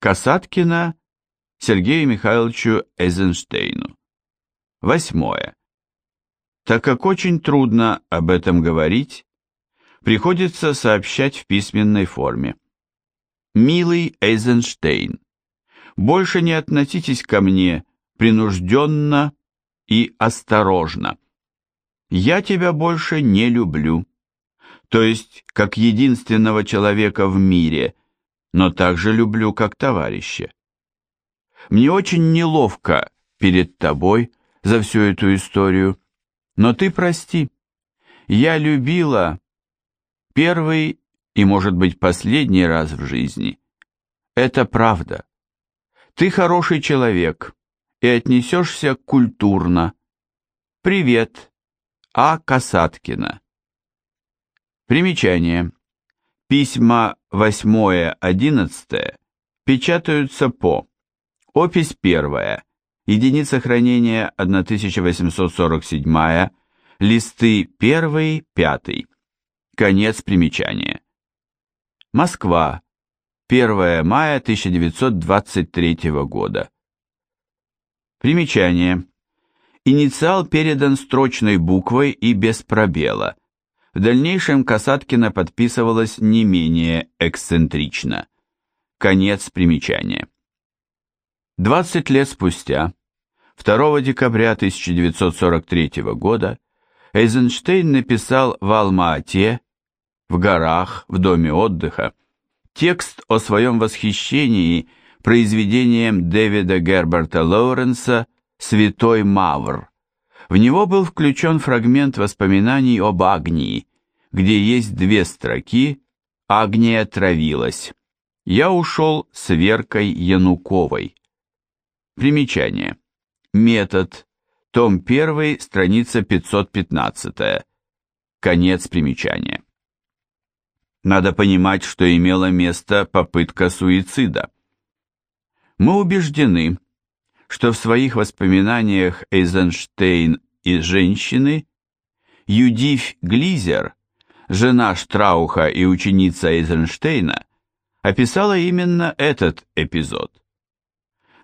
Касаткина Сергею Михайловичу Эйзенштейну. Восьмое. Так как очень трудно об этом говорить, приходится сообщать в письменной форме. Милый Эйзенштейн, больше не относитесь ко мне принужденно и осторожно. Я тебя больше не люблю, то есть как единственного человека в мире, но также люблю как товарища. Мне очень неловко перед тобой за всю эту историю, но ты прости. Я любила первый и, может быть, последний раз в жизни. Это правда. Ты хороший человек и отнесешься культурно. Привет, А. Касаткина. Примечание. Письма 8-11 печатаются по Опись 1. Единица хранения 1847, листы 1, 5. Конец примечания. Москва. 1 мая 1923 года. Примечание. Инициал передан строчной буквой и без пробела. В дальнейшем Касаткина подписывалась не менее эксцентрично. Конец примечания. 20 лет спустя, 2 декабря 1943 года, Эйзенштейн написал в Алма-Ате, в горах, в доме отдыха, текст о своем восхищении произведением Дэвида Герберта Лоуренса «Святой Мавр». В него был включен фрагмент воспоминаний об Агнии, где есть две строки «Агния травилась». «Я ушел с Веркой Януковой». Примечание. Метод. Том 1, страница 515. Конец примечания. Надо понимать, что имела место попытка суицида. Мы убеждены, что в своих воспоминаниях Эйзенштейн и женщины Юдифь Глизер, жена Штрауха и ученица Эйзенштейна, описала именно этот эпизод.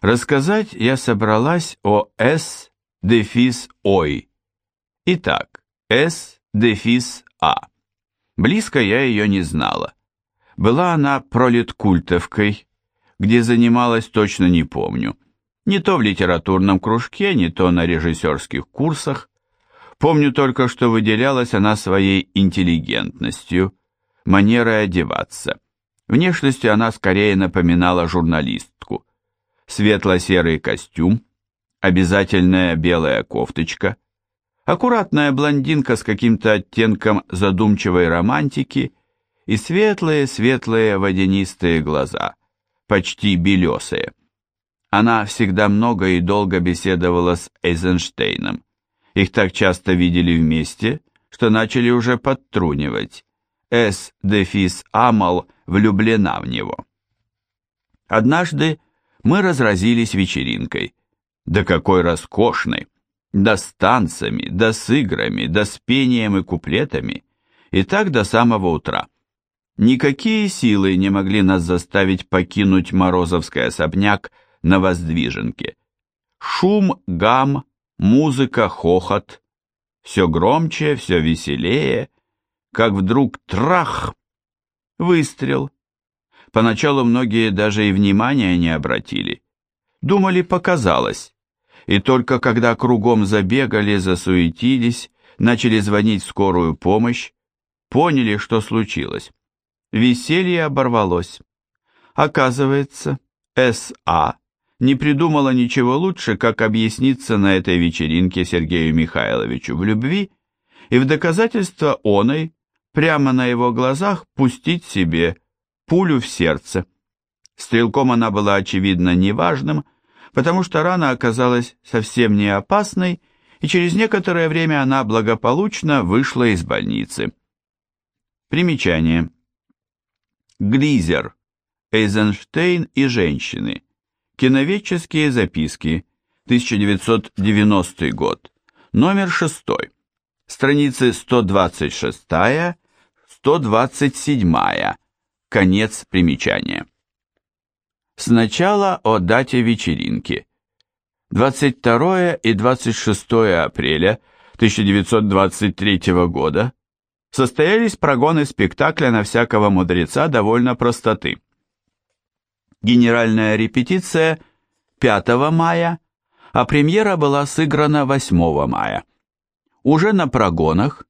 Рассказать я собралась о С дефис Ой. Итак, С дефис А. Близко я ее не знала. Была она пролеткультовкой, где занималась точно не помню. Не то в литературном кружке, не то на режиссерских курсах. Помню только, что выделялась она своей интеллигентностью, манерой одеваться. Внешностью она скорее напоминала журналистку светло-серый костюм, обязательная белая кофточка, аккуратная блондинка с каким-то оттенком задумчивой романтики и светлые-светлые водянистые глаза, почти белесые. Она всегда много и долго беседовала с Эйзенштейном. Их так часто видели вместе, что начали уже подтрунивать. С. Дефис Амал влюблена в него. Однажды мы разразились вечеринкой. Да какой роскошной! Да с танцами, да с играми, да с пением и куплетами. И так до самого утра. Никакие силы не могли нас заставить покинуть Морозовский особняк на Воздвиженке. Шум, гам, музыка, хохот. Все громче, все веселее, как вдруг трах! Выстрел. Поначалу многие даже и внимания не обратили. Думали, показалось. И только когда кругом забегали, засуетились, начали звонить в скорую помощь, поняли, что случилось. Веселье оборвалось. Оказывается, С.А. не придумала ничего лучше, как объясниться на этой вечеринке Сергею Михайловичу в любви и в доказательство оной прямо на его глазах пустить себе пулю в сердце. Стрелком она была, очевидно, неважным, потому что рана оказалась совсем не опасной, и через некоторое время она благополучно вышла из больницы. Примечание. Глизер. Эйзенштейн и женщины. Киноведческие записки. 1990 год. Номер 6. Страницы 126-127. Конец примечания. Сначала о дате вечеринки. 22 и 26 апреля 1923 года состоялись прогоны спектакля на всякого мудреца довольно простоты. Генеральная репетиция 5 мая, а премьера была сыграна 8 мая. Уже на прогонах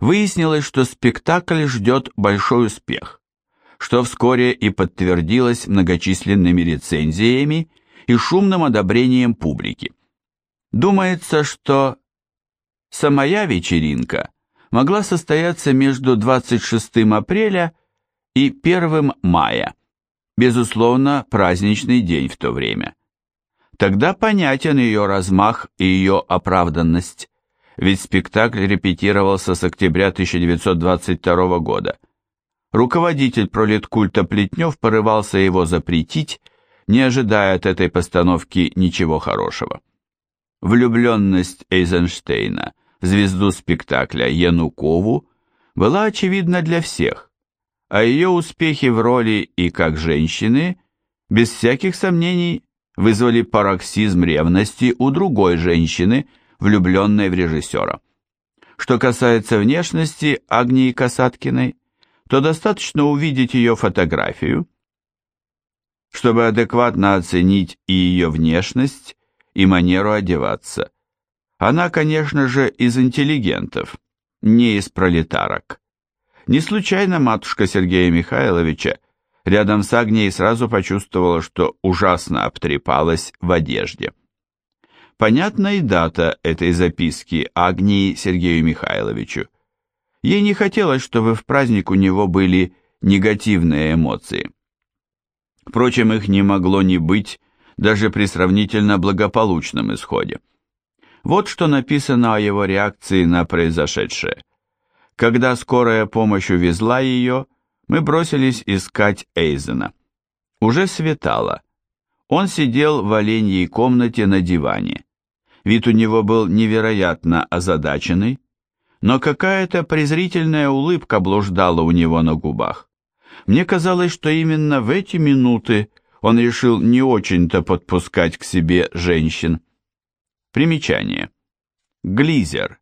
выяснилось, что спектакль ждет большой успех что вскоре и подтвердилось многочисленными рецензиями и шумным одобрением публики. Думается, что самая вечеринка могла состояться между 26 апреля и 1 мая, безусловно, праздничный день в то время. Тогда понятен ее размах и ее оправданность, ведь спектакль репетировался с октября 1922 года – Руководитель пролеткульта Плетнев порывался его запретить, не ожидая от этой постановки ничего хорошего. Влюбленность Эйзенштейна в звезду спектакля Янукову была очевидна для всех, а ее успехи в роли и как женщины, без всяких сомнений, вызвали пароксизм ревности у другой женщины, влюбленной в режиссера. Что касается внешности Агнии Касаткиной, то достаточно увидеть ее фотографию, чтобы адекватно оценить и ее внешность, и манеру одеваться. Она, конечно же, из интеллигентов, не из пролетарок. Не случайно матушка Сергея Михайловича рядом с Агнией сразу почувствовала, что ужасно обтрепалась в одежде. Понятна и дата этой записки Агнии Сергею Михайловичу. Ей не хотелось, чтобы в праздник у него были негативные эмоции. Впрочем, их не могло не быть даже при сравнительно благополучном исходе. Вот что написано о его реакции на произошедшее. Когда скорая помощь увезла ее, мы бросились искать Эйзена. Уже светало. Он сидел в оленьей комнате на диване. Вид у него был невероятно озадаченный, но какая-то презрительная улыбка блуждала у него на губах. Мне казалось, что именно в эти минуты он решил не очень-то подпускать к себе женщин. Примечание. Глизер.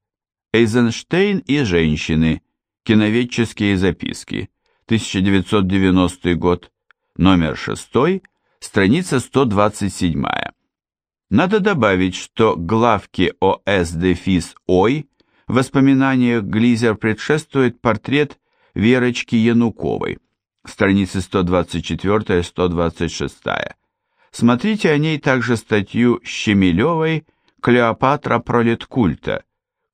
Эйзенштейн и женщины. Киноведческие записки. 1990 год. Номер 6. Страница 127. Надо добавить, что главки ОС дефис ОЙ в воспоминаниях Глизер предшествует портрет Верочки Януковой, страницы 124-126. Смотрите о ней также статью Щемелевой «Клеопатра пролеткульта»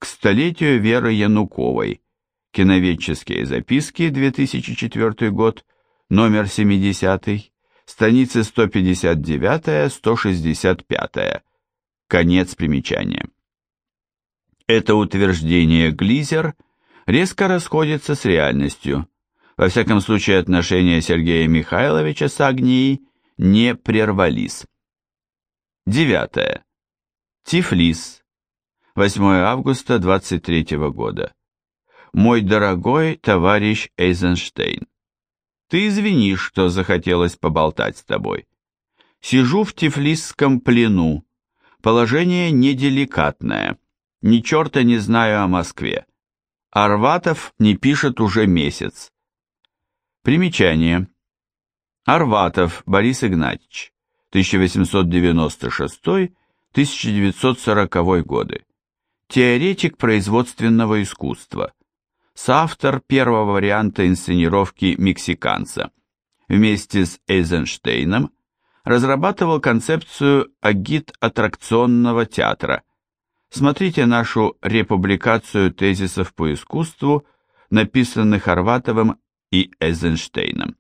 к столетию Веры Януковой, киноведческие записки, 2004 год, номер 70, страницы 159-165. Конец примечания. Это утверждение Глизер резко расходится с реальностью. Во всяком случае, отношения Сергея Михайловича с Агнией не прервались. Девятое. Тифлис. 8 августа 23 года. Мой дорогой товарищ Эйзенштейн, ты извини, что захотелось поболтать с тобой. Сижу в тифлисском плену. Положение неделикатное ни черта не знаю о Москве. Арватов не пишет уже месяц. Примечание. Арватов Борис Игнатьевич, 1896-1940 годы. Теоретик производственного искусства. Соавтор первого варианта инсценировки «Мексиканца». Вместе с Эйзенштейном разрабатывал концепцию агит-аттракционного театра – Смотрите нашу републикацию тезисов по искусству, написанных Арватовым и Эйзенштейном.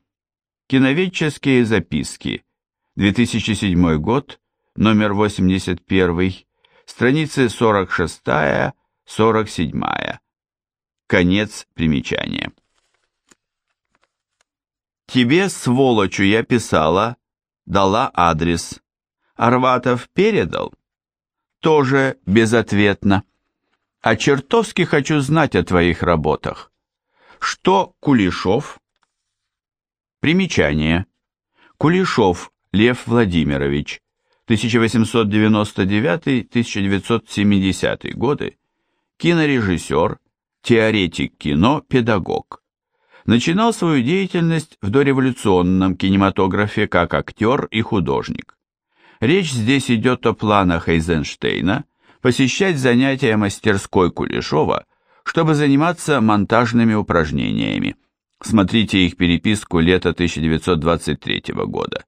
Киноведческие записки. 2007 год, номер 81, страницы 46-47. Конец примечания. Тебе, сволочу, я писала, дала адрес. Арватов передал? тоже безответно. А чертовски хочу знать о твоих работах. Что Кулешов? Примечание. Кулешов Лев Владимирович, 1899-1970 годы, кинорежиссер, теоретик кино, педагог. Начинал свою деятельность в дореволюционном кинематографе как актер и художник. Речь здесь идет о планах Эйзенштейна посещать занятия мастерской Кулешова, чтобы заниматься монтажными упражнениями. Смотрите их переписку лета 1923 года.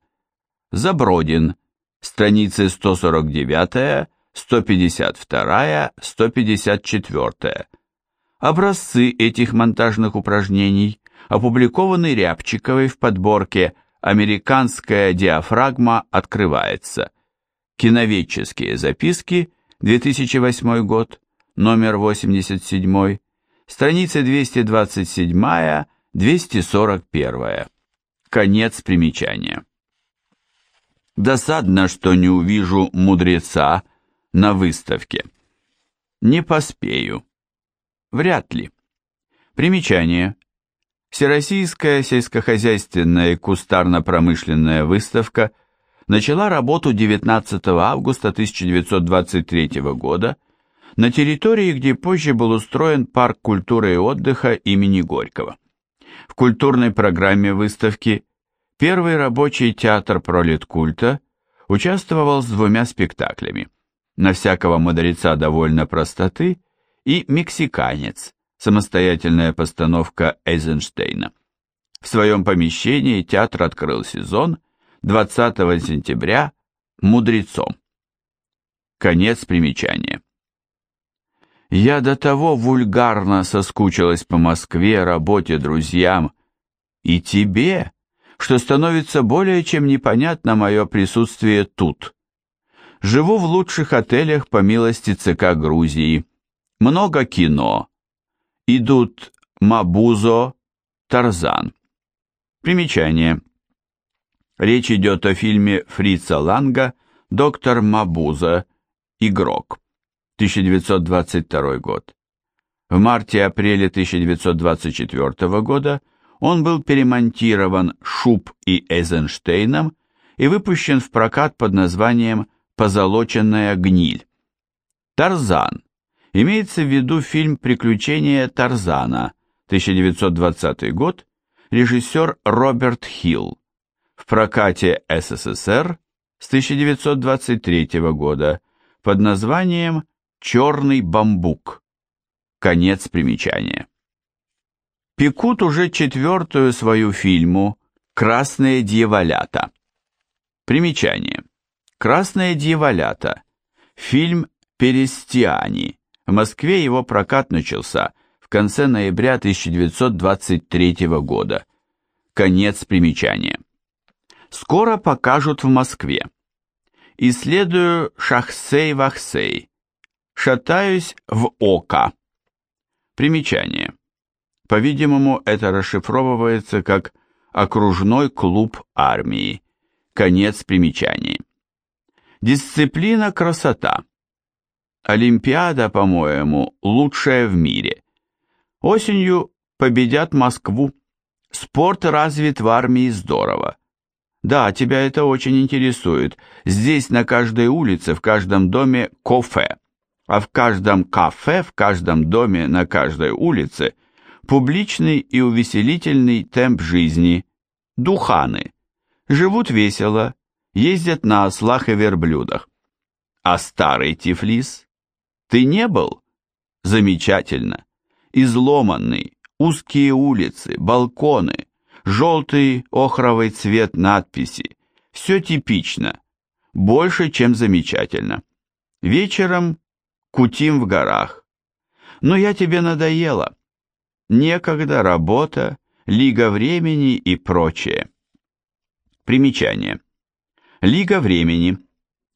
Забродин, страницы 149, 152, 154. Образцы этих монтажных упражнений опубликованы Рябчиковой в подборке «Американская диафрагма открывается». Киноведческие записки, 2008 год, номер 87, страница 227-241. Конец примечания. Досадно, что не увижу мудреца на выставке. Не поспею. Вряд ли. Примечание. Всероссийская сельскохозяйственная и кустарно-промышленная выставка начала работу 19 августа 1923 года на территории, где позже был устроен парк культуры и отдыха имени Горького. В культурной программе выставки первый рабочий театр пролеткульта участвовал с двумя спектаклями «На всякого мудреца довольно простоты» и «Мексиканец», самостоятельная постановка Эйзенштейна. В своем помещении театр открыл сезон 20 сентября «Мудрецом». Конец примечания. Я до того вульгарно соскучилась по Москве, работе, друзьям и тебе, что становится более чем непонятно мое присутствие тут. Живу в лучших отелях по милости ЦК Грузии. Много кино. Идут Мабузо, Тарзан. Примечание. Речь идет о фильме Фрица Ланга «Доктор Мабуза. Игрок». 1922 год. В марте-апреле 1924 года он был перемонтирован Шуб и Эйзенштейном и выпущен в прокат под названием «Позолоченная гниль». Тарзан Имеется в виду фильм «Приключения Тарзана», 1920 год, режиссер Роберт Хилл. В прокате СССР с 1923 года под названием «Черный бамбук». Конец примечания. Пекут уже четвертую свою фильму «Красные дьяволята». Примечание. «Красные дьяволята» – фильм Перестиани в Москве его прокат начался в конце ноября 1923 года. Конец примечания. Скоро покажут в Москве. Исследую Шахсей-Вахсей. Шатаюсь в Ока. Примечание. По-видимому, это расшифровывается как «окружной клуб армии». Конец примечаний. Дисциплина красота. Олимпиада, по-моему, лучшая в мире. Осенью победят Москву. Спорт развит в армии здорово. Да, тебя это очень интересует. Здесь на каждой улице, в каждом доме кафе. А в каждом кафе, в каждом доме, на каждой улице публичный и увеселительный темп жизни. Духаны. Живут весело, ездят на ослах и верблюдах. А старый Тифлис ты не был? Замечательно. Изломанный, узкие улицы, балконы, желтый охровый цвет надписи. Все типично. Больше, чем замечательно. Вечером кутим в горах. Но я тебе надоела. Некогда, работа, Лига времени и прочее. Примечание. Лига времени.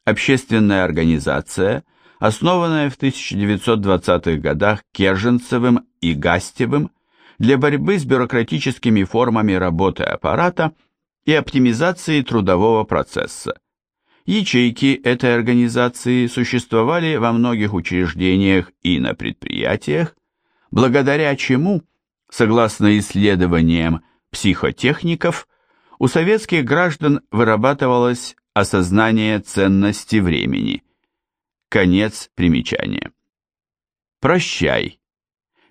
Общественная организация – основанная в 1920-х годах Керженцевым и Гастевым для борьбы с бюрократическими формами работы аппарата и оптимизации трудового процесса. Ячейки этой организации существовали во многих учреждениях и на предприятиях, благодаря чему, согласно исследованиям психотехников, у советских граждан вырабатывалось осознание ценности времени. Конец примечания. Прощай.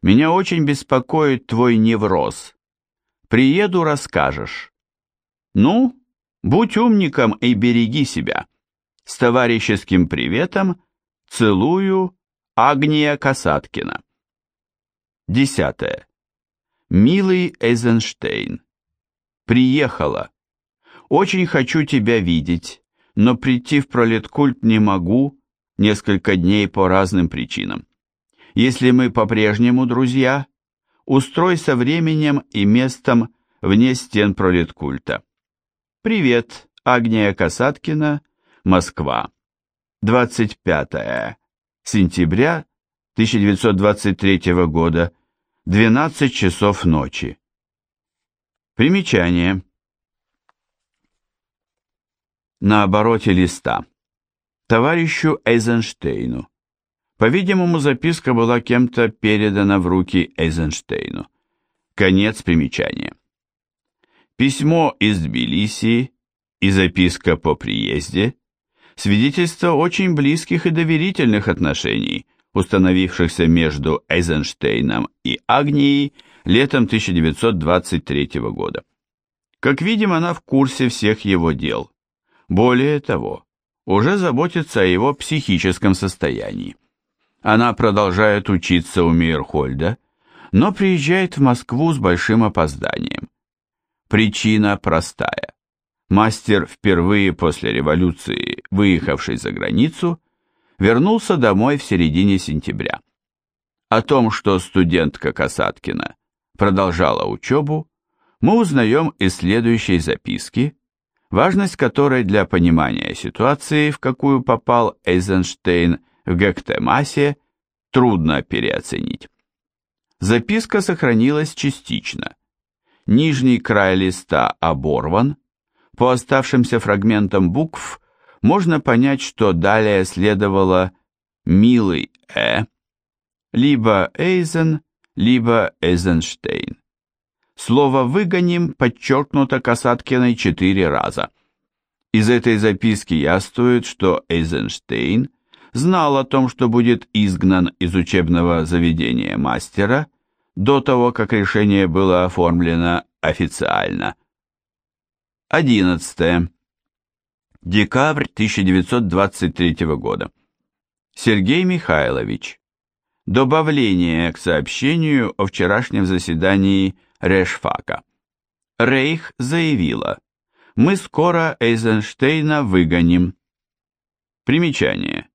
Меня очень беспокоит твой невроз. Приеду, расскажешь. Ну, будь умником и береги себя. С товарищеским приветом целую Агния Касаткина. Десятое. Милый Эйзенштейн. Приехала. Очень хочу тебя видеть, но прийти в пролеткульт не могу несколько дней по разным причинам. Если мы по-прежнему друзья, устрой со временем и местом вне стен пролеткульта. Привет, Агния Касаткина, Москва. 25 сентября 1923 года, 12 часов ночи. Примечание. На обороте листа. Товарищу Эйзенштейну. По-видимому, записка была кем-то передана в руки Эйзенштейну. Конец примечания. Письмо из Тбилиси и записка по приезде – свидетельство очень близких и доверительных отношений, установившихся между Эйзенштейном и Агнией летом 1923 года. Как видим, она в курсе всех его дел. Более того, уже заботится о его психическом состоянии. Она продолжает учиться у Мейерхольда, но приезжает в Москву с большим опозданием. Причина простая. Мастер, впервые после революции выехавший за границу, вернулся домой в середине сентября. О том, что студентка Касаткина продолжала учебу, мы узнаем из следующей записки, важность которой для понимания ситуации, в какую попал Эйзенштейн в Гектемасе, трудно переоценить. Записка сохранилась частично, Нижний край листа оборван. По оставшимся фрагментам букв можно понять, что далее следовало «милый Э», либо Эйзен, либо Эйзенштейн. Слово «выгоним» подчеркнуто Касаткиной четыре раза. Из этой записки яствует, что Эйзенштейн знал о том, что будет изгнан из учебного заведения мастера – до того, как решение было оформлено официально. 11. Декабрь 1923 года. Сергей Михайлович. Добавление к сообщению о вчерашнем заседании Решфака. Рейх заявила, мы скоро Эйзенштейна выгоним. Примечание.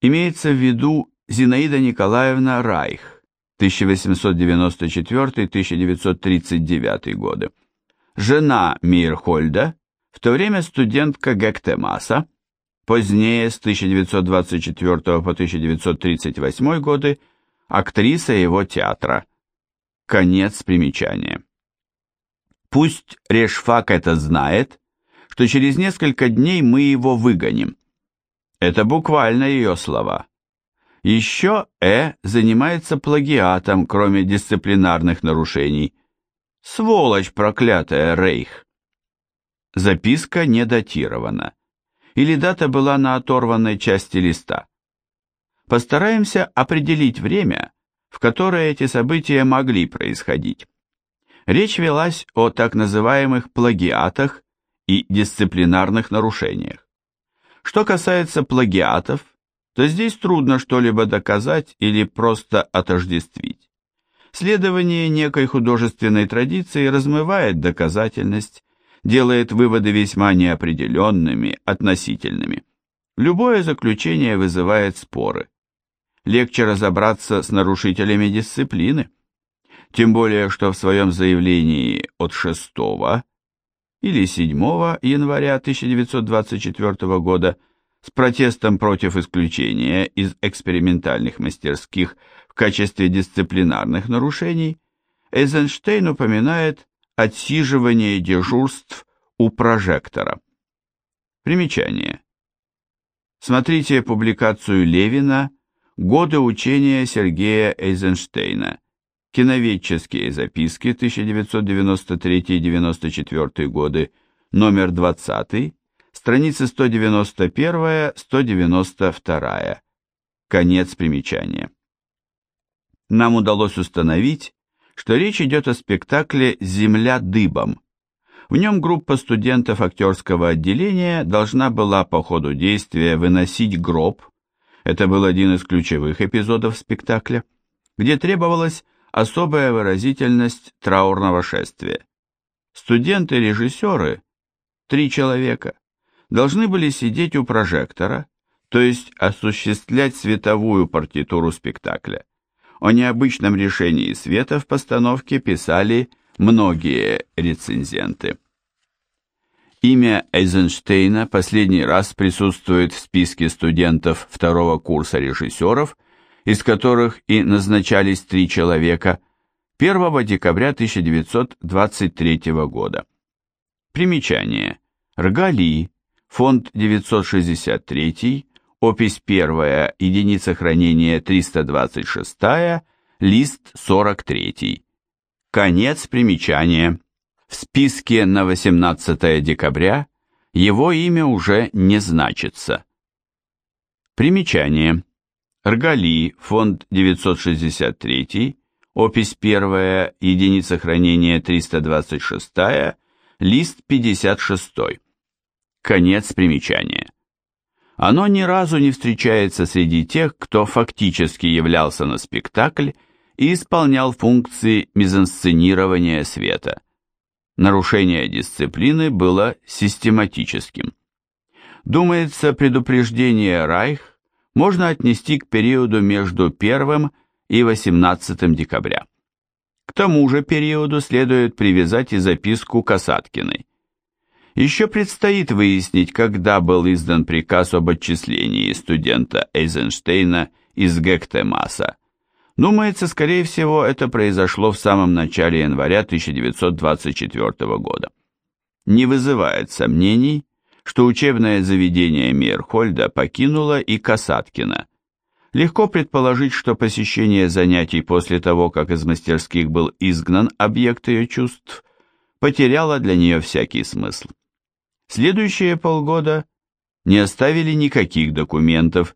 Имеется в виду Зинаида Николаевна Райх, 1894-1939 годы. Жена Мирхольда, в то время студентка Гектемаса, позднее с 1924 по 1938 годы актриса его театра. Конец примечания. Пусть Решфак это знает, что через несколько дней мы его выгоним. Это буквально ее слова. Еще Э занимается плагиатом, кроме дисциплинарных нарушений. Сволочь проклятая, Рейх. Записка не датирована. Или дата была на оторванной части листа. Постараемся определить время, в которое эти события могли происходить. Речь велась о так называемых плагиатах и дисциплинарных нарушениях. Что касается плагиатов, то здесь трудно что-либо доказать или просто отождествить. Следование некой художественной традиции размывает доказательность, делает выводы весьма неопределенными, относительными. Любое заключение вызывает споры. Легче разобраться с нарушителями дисциплины. Тем более, что в своем заявлении от 6 или 7 января 1924 года с протестом против исключения из экспериментальных мастерских в качестве дисциплинарных нарушений, Эйзенштейн упоминает отсиживание дежурств у прожектора. Примечание. Смотрите публикацию Левина «Годы учения Сергея Эйзенштейна», Киноведческие записки 1993-94 годы, номер 20, страницы 191-192. Конец примечания. Нам удалось установить, что речь идет о спектакле «Земля дыбом». В нем группа студентов актерского отделения должна была по ходу действия выносить гроб, это был один из ключевых эпизодов спектакля, где требовалась особая выразительность траурного шествия. Студенты-режиссеры, три человека, должны были сидеть у прожектора, то есть осуществлять световую партитуру спектакля. О необычном решении света в постановке писали многие рецензенты. Имя Эйзенштейна последний раз присутствует в списке студентов второго курса режиссеров, из которых и назначались три человека, 1 декабря 1923 года. Примечание. Ргали, фонд 963, опись 1, единица хранения 326, лист 43. Конец примечания. В списке на 18 декабря его имя уже не значится. Примечание. Ргали, фонд 963, опись 1, единица хранения 326, лист 56. Конец примечания. Оно ни разу не встречается среди тех, кто фактически являлся на спектакль и исполнял функции мизансценирования света. Нарушение дисциплины было систематическим. Думается, предупреждение Райх можно отнести к периоду между 1 и 18 декабря. К тому же периоду следует привязать и записку Касаткиной. Еще предстоит выяснить, когда был издан приказ об отчислении студента Эйзенштейна из Гектемаса. Думается, скорее всего, это произошло в самом начале января 1924 года. Не вызывает сомнений, что учебное заведение Мейерхольда покинуло и Касаткина. Легко предположить, что посещение занятий после того, как из мастерских был изгнан объект ее чувств, потеряло для нее всякий смысл. Следующие полгода не оставили никаких документов,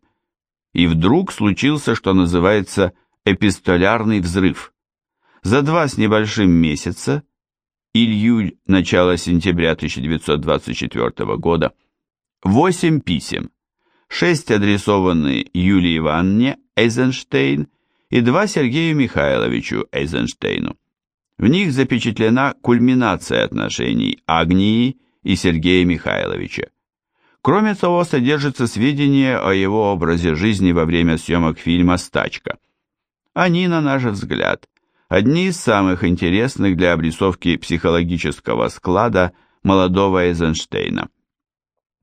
и вдруг случился, что называется, эпистолярный взрыв. За два с небольшим месяца, июль, начало сентября 1924 года, восемь писем, шесть адресованы Юлии Ивановне Эйзенштейн и два Сергею Михайловичу Эйзенштейну. В них запечатлена кульминация отношений Агнии и Сергея Михайловича. Кроме того, содержатся сведения о его образе жизни во время съемок фильма «Стачка». Они, на наш взгляд, одни из самых интересных для обрисовки психологического склада молодого Эйзенштейна.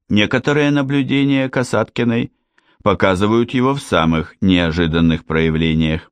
Некоторые наблюдения Касаткиной показывают его в самых неожиданных проявлениях.